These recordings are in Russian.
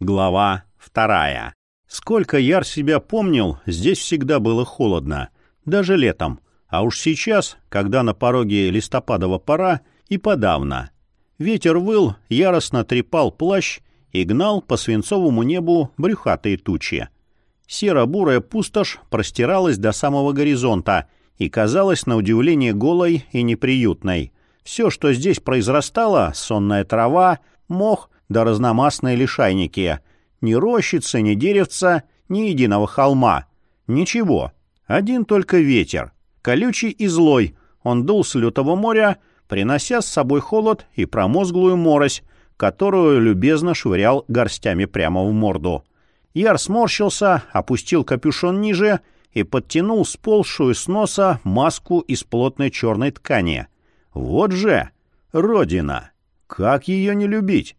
Глава вторая. Сколько Яр себя помнил, здесь всегда было холодно. Даже летом. А уж сейчас, когда на пороге листопадова пора, и подавно. Ветер выл, яростно трепал плащ и гнал по свинцовому небу брюхатые тучи. Серо-бурая пустошь простиралась до самого горизонта и казалась на удивление голой и неприютной. Все, что здесь произрастало — сонная трава, мох да разномастные лишайники. Ни рощицы, ни деревца, ни единого холма. Ничего. Один только ветер. Колючий и злой. Он дул с лютого моря, принося с собой холод и промозглую морось, которую любезно швырял горстями прямо в морду. Яр сморщился, опустил капюшон ниже и подтянул сползшую с носа маску из плотной черной ткани. Вот же! Родина! Как ее не любить?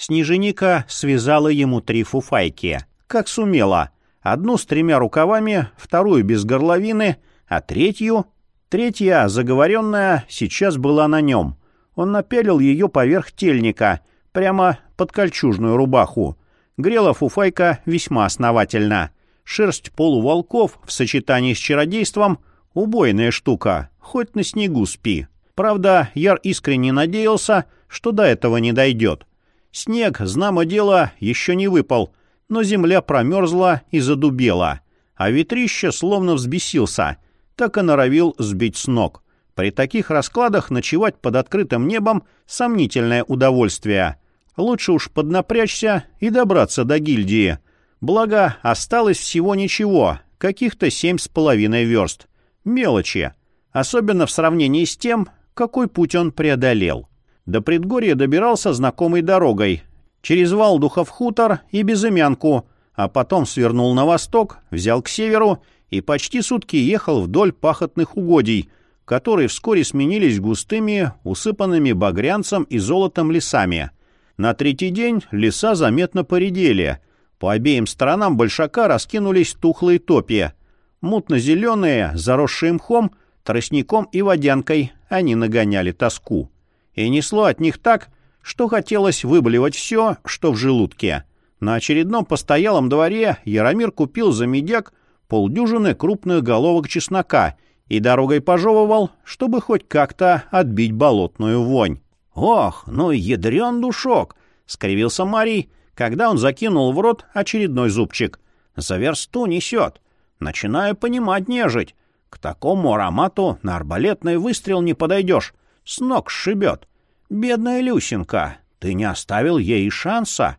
Снеженика связала ему три фуфайки. Как сумела. Одну с тремя рукавами, вторую без горловины, а третью... Третья, заговоренная, сейчас была на нем. Он напялил ее поверх тельника, прямо под кольчужную рубаху. Грела фуфайка весьма основательно. Шерсть полуволков в сочетании с чародейством — убойная штука, хоть на снегу спи. Правда, Яр искренне надеялся, что до этого не дойдет. Снег, знамо дело, еще не выпал, но земля промерзла и задубела, а ветрище словно взбесился, так и норовил сбить с ног. При таких раскладах ночевать под открытым небом — сомнительное удовольствие. Лучше уж поднапрячься и добраться до гильдии. Благо, осталось всего ничего, каких-то семь с половиной верст. Мелочи. Особенно в сравнении с тем, какой путь он преодолел. До предгорья добирался знакомой дорогой, через Валдухов хутор и Безымянку, а потом свернул на восток, взял к северу и почти сутки ехал вдоль пахотных угодий, которые вскоре сменились густыми, усыпанными багрянцем и золотом лесами. На третий день леса заметно поредели. По обеим сторонам большака раскинулись тухлые топи. Мутно-зеленые, заросшие мхом, тростником и водянкой, они нагоняли тоску и несло от них так, что хотелось выблевать все, что в желудке. На очередном постоялом дворе Яромир купил за медяк полдюжины крупных головок чеснока и дорогой пожевывал, чтобы хоть как-то отбить болотную вонь. «Ох, ну ядрен душок!» — скривился Марий, когда он закинул в рот очередной зубчик. «За версту несет. Начинаю понимать нежить. К такому аромату на арбалетный выстрел не подойдешь с ног сшибет. Бедная Люсенька, ты не оставил ей шанса.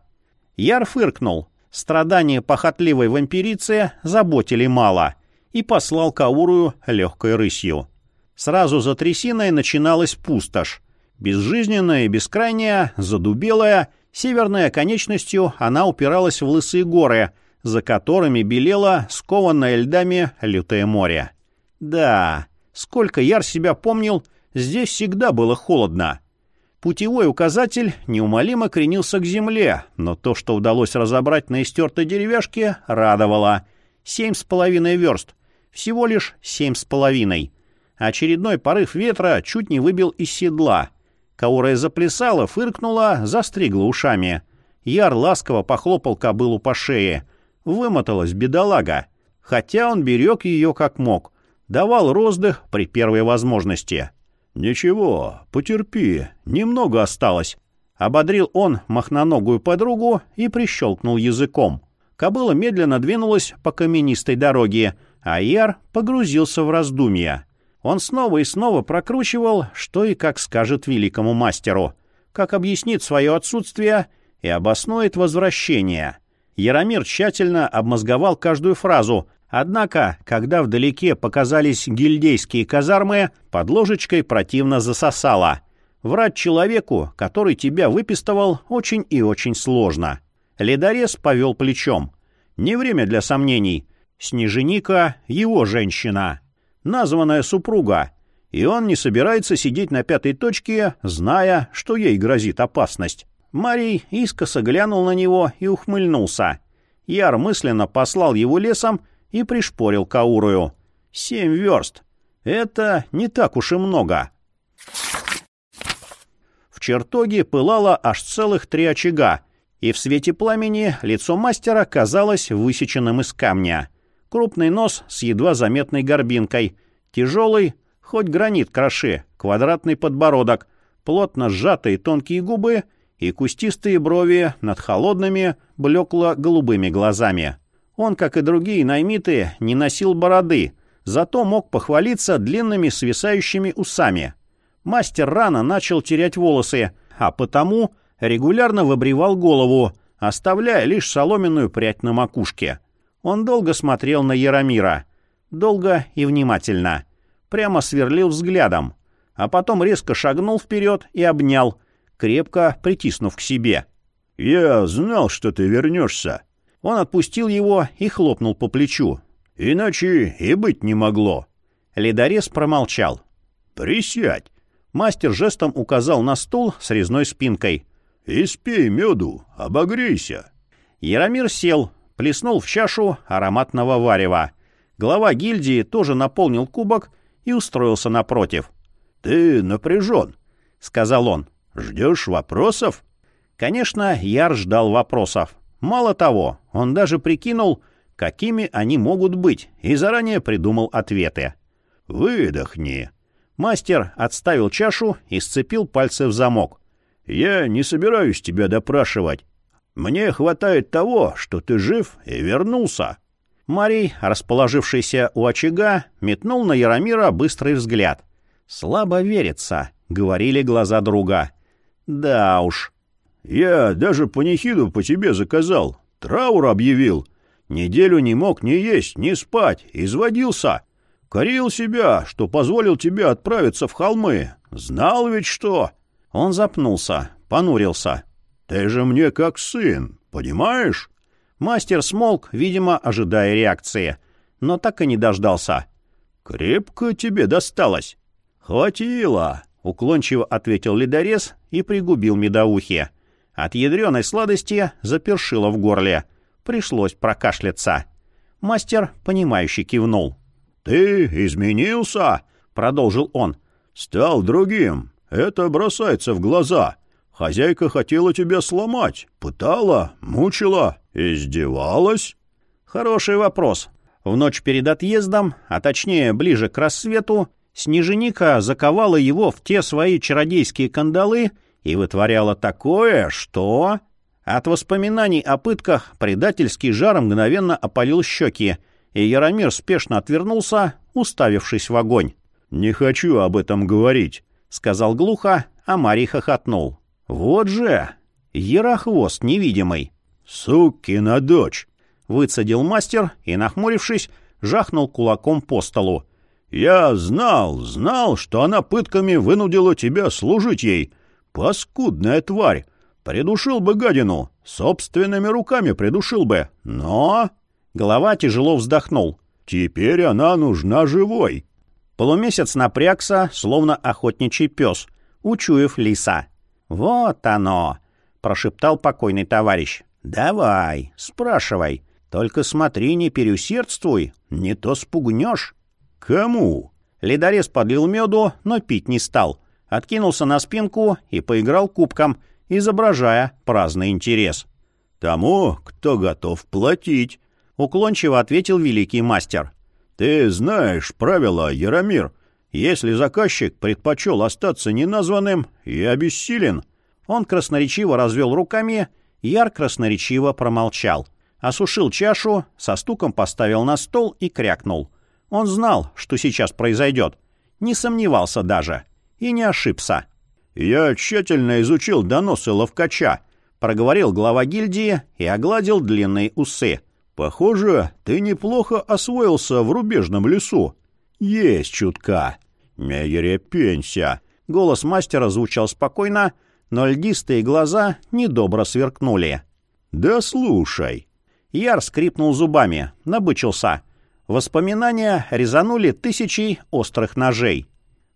Яр фыркнул. Страдания похотливой вампирицы заботили мало и послал Каурую легкой рысью. Сразу за трясиной начиналась пустошь. Безжизненная и бескрайняя, задубелая, северной конечностью она упиралась в лысые горы, за которыми белело скованное льдами лютое море. Да, сколько Яр себя помнил, здесь всегда было холодно. Путевой указатель неумолимо кренился к земле, но то, что удалось разобрать на истертой деревяшке, радовало. Семь с половиной верст. Всего лишь семь с половиной. Очередной порыв ветра чуть не выбил из седла. Каурая заплясала, фыркнула, застригла ушами. Яр ласково похлопал кобылу по шее. Вымоталась бедолага. Хотя он берег ее как мог. Давал роздых при первой возможности. «Ничего, потерпи, немного осталось», — ободрил он махноногую подругу и прищелкнул языком. Кобыла медленно двинулась по каменистой дороге, а Яр погрузился в раздумья. Он снова и снова прокручивал, что и как скажет великому мастеру, как объяснит свое отсутствие и обоснует возвращение. Яромир тщательно обмозговал каждую фразу, Однако, когда вдалеке показались гильдейские казармы, под ложечкой противно засосало. Врать человеку, который тебя выпистывал, очень и очень сложно. Ледорез повел плечом. Не время для сомнений. Снеженика — его женщина. Названная супруга. И он не собирается сидеть на пятой точке, зная, что ей грозит опасность. Марий искоса глянул на него и ухмыльнулся. Яр мысленно послал его лесом и пришпорил Каурую. «Семь верст. Это не так уж и много». В чертоге пылало аж целых три очага, и в свете пламени лицо мастера казалось высеченным из камня. Крупный нос с едва заметной горбинкой, тяжелый, хоть гранит кроши, квадратный подбородок, плотно сжатые тонкие губы и кустистые брови над холодными, блекло-голубыми глазами. Он, как и другие наймиты, не носил бороды, зато мог похвалиться длинными свисающими усами. Мастер рано начал терять волосы, а потому регулярно выбривал голову, оставляя лишь соломенную прядь на макушке. Он долго смотрел на Яромира. Долго и внимательно. Прямо сверлил взглядом. А потом резко шагнул вперед и обнял, крепко притиснув к себе. «Я знал, что ты вернешься». Он отпустил его и хлопнул по плечу. «Иначе и быть не могло». Ледорез промолчал. «Присядь». Мастер жестом указал на стул с резной спинкой. «И спей меду, обогрейся». Яромир сел, плеснул в чашу ароматного варева. Глава гильдии тоже наполнил кубок и устроился напротив. «Ты напряжен», — сказал он. «Ждешь вопросов?» Конечно, Яр ждал вопросов. Мало того, он даже прикинул, какими они могут быть, и заранее придумал ответы. «Выдохни». Мастер отставил чашу и сцепил пальцы в замок. «Я не собираюсь тебя допрашивать. Мне хватает того, что ты жив и вернулся». Марий, расположившийся у очага, метнул на Яромира быстрый взгляд. «Слабо верится», — говорили глаза друга. «Да уж». «Я даже панихиду по тебе заказал, траур объявил. Неделю не мог ни есть, ни спать, изводился. Корил себя, что позволил тебе отправиться в холмы. Знал ведь что...» Он запнулся, понурился. «Ты же мне как сын, понимаешь?» Мастер смолк, видимо, ожидая реакции, но так и не дождался. «Крепко тебе досталось». «Хватило», — уклончиво ответил ледорез и пригубил медоухи. От ядреной сладости запершило в горле. Пришлось прокашляться. Мастер, понимающе кивнул. «Ты изменился?» — продолжил он. «Стал другим. Это бросается в глаза. Хозяйка хотела тебя сломать, пытала, мучила, издевалась?» «Хороший вопрос. В ночь перед отъездом, а точнее ближе к рассвету, Снеженика заковала его в те свои чародейские кандалы и вытворяла такое, что...» От воспоминаний о пытках предательский жар мгновенно опалил щеки, и Яромир спешно отвернулся, уставившись в огонь. «Не хочу об этом говорить», — сказал глухо, а Марий хохотнул. «Вот же! Ярохвост невидимый!» «Сукина дочь!» — выцедил мастер и, нахмурившись, жахнул кулаком по столу. «Я знал, знал, что она пытками вынудила тебя служить ей. Паскудная тварь! Придушил бы гадину, собственными руками придушил бы, но...» Голова тяжело вздохнул. «Теперь она нужна живой». Полумесяц напрягся, словно охотничий пес, учуяв лиса. «Вот оно!» — прошептал покойный товарищ. «Давай, спрашивай. Только смотри, не переусердствуй, не то спугнешь». «Кому?» Ледорез подлил меду, но пить не стал. Откинулся на спинку и поиграл кубком, изображая праздный интерес. «Тому, кто готов платить», — уклончиво ответил великий мастер. «Ты знаешь правила, Яромир. Если заказчик предпочел остаться неназванным и обессилен...» Он красноречиво развел руками, Яр красноречиво промолчал. Осушил чашу, со стуком поставил на стол и крякнул. Он знал, что сейчас произойдет. Не сомневался даже. И не ошибся. «Я тщательно изучил доносы ловкача», — проговорил глава гильдии и огладил длинные усы. «Похоже, ты неплохо освоился в рубежном лесу». «Есть чутка». «Не ерепенься». Голос мастера звучал спокойно, но льдистые глаза недобро сверкнули. «Да слушай». Яр скрипнул зубами, набычился. Воспоминания резанули тысячи острых ножей.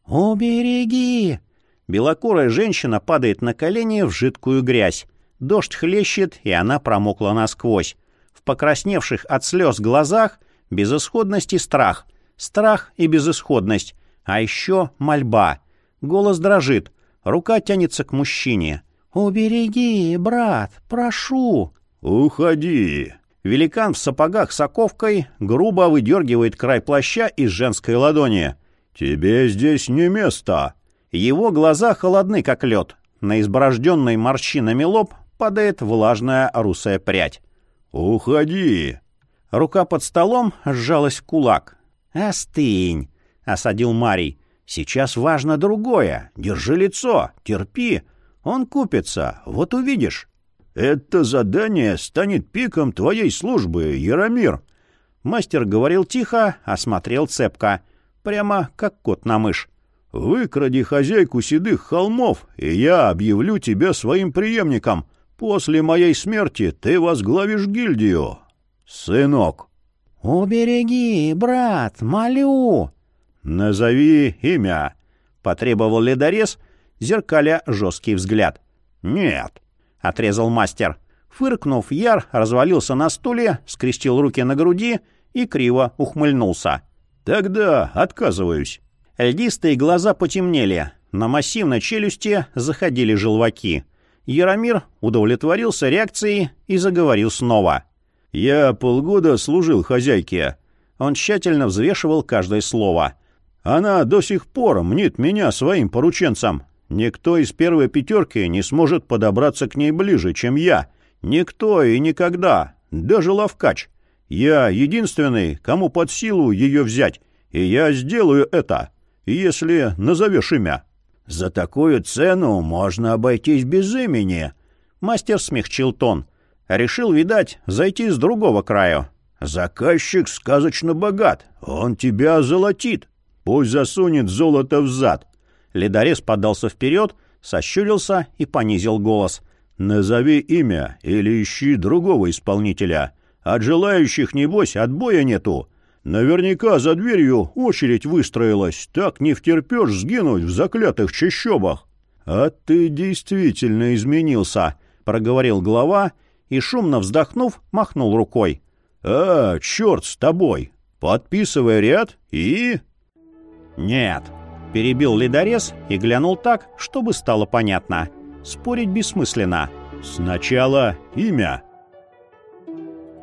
«Убереги!» Белокурая женщина падает на колени в жидкую грязь. Дождь хлещет, и она промокла насквозь. В покрасневших от слез глазах безысходность и страх. Страх и безысходность. А еще мольба. Голос дрожит. Рука тянется к мужчине. «Убереги, брат, прошу!» «Уходи!» Великан в сапогах с оковкой грубо выдергивает край плаща из женской ладони. «Тебе здесь не место!» Его глаза холодны, как лед. На изборожденный морщинами лоб падает влажная русая прядь. «Уходи!» Рука под столом сжалась в кулак. «Остынь!» — осадил Марий. «Сейчас важно другое. Держи лицо, терпи. Он купится, вот увидишь». «Это задание станет пиком твоей службы, Яромир!» Мастер говорил тихо, осмотрел цепко. Прямо как кот на мышь. «Выкради хозяйку седых холмов, и я объявлю тебя своим преемником. После моей смерти ты возглавишь гильдию. Сынок!» «Убереги, брат, молю!» «Назови имя!» — потребовал ледорез, зеркаля жесткий взгляд. «Нет!» — отрезал мастер. Фыркнув, Яр развалился на стуле, скрестил руки на груди и криво ухмыльнулся. «Тогда отказываюсь». Льдистые глаза потемнели, на массивной челюсти заходили желваки. Яромир удовлетворился реакцией и заговорил снова. «Я полгода служил хозяйке». Он тщательно взвешивал каждое слово. «Она до сих пор мнит меня своим порученцем. Никто из первой пятерки не сможет подобраться к ней ближе, чем я. Никто и никогда. Даже Лавкач. Я единственный, кому под силу ее взять. И я сделаю это, если назовешь имя». «За такую цену можно обойтись без имени». Мастер смягчил тон. Решил, видать, зайти с другого краю. «Заказчик сказочно богат. Он тебя озолотит. Пусть засунет золото в зад». Ледорез подался вперед, сощурился и понизил голос. «Назови имя или ищи другого исполнителя. От желающих, небось, отбоя нету. Наверняка за дверью очередь выстроилась. Так не втерпешь сгинуть в заклятых чащобах». «А ты действительно изменился», — проговорил глава и, шумно вздохнув, махнул рукой. «А, черт с тобой! Подписывай ряд и...» «Нет», — перебил ледорез и глянул так, чтобы стало понятно. Спорить бессмысленно. «Сначала имя».